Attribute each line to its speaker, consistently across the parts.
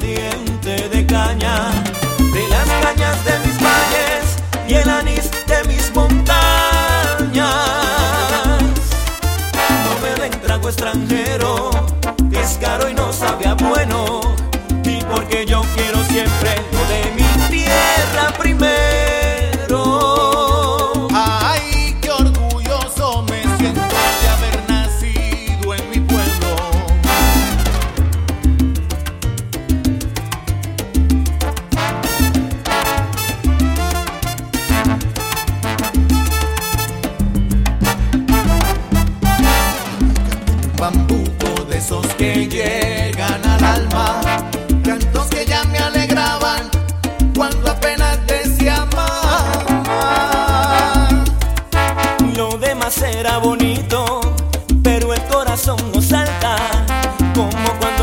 Speaker 1: the end. que llegan al alma, cantos que ya me alegraban cuando apenas decía.
Speaker 2: Lo demás era bonito, pero el corazón no salta como cuando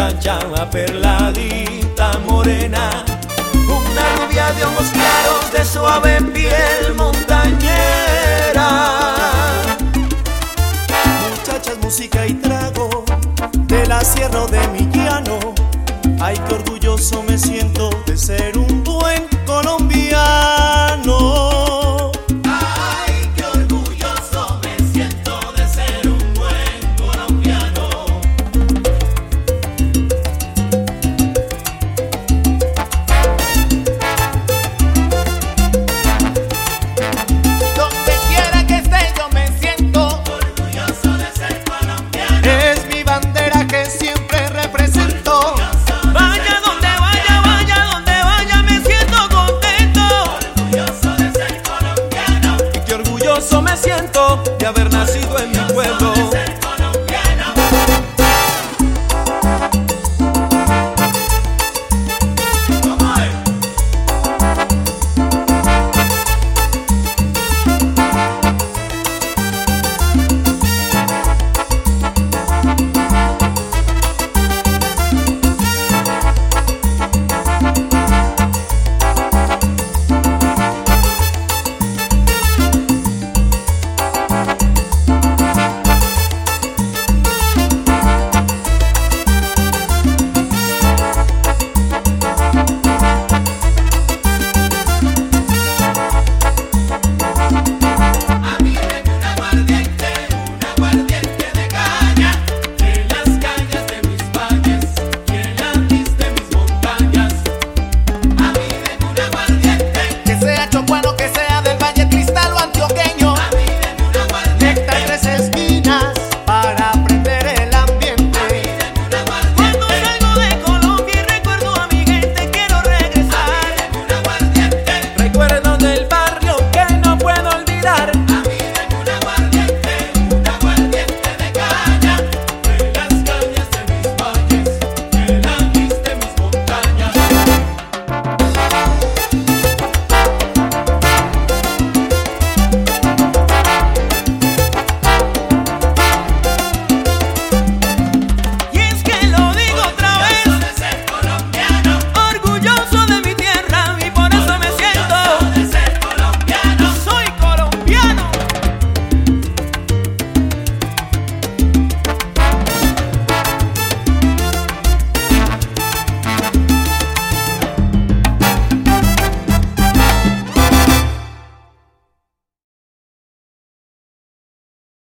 Speaker 2: muchacha perladita morena, una novia de ojos claros, de suave piel montañera.
Speaker 3: Muchachas, música y trago, de la sierra de mi llano, ay, qué orgulloso me siento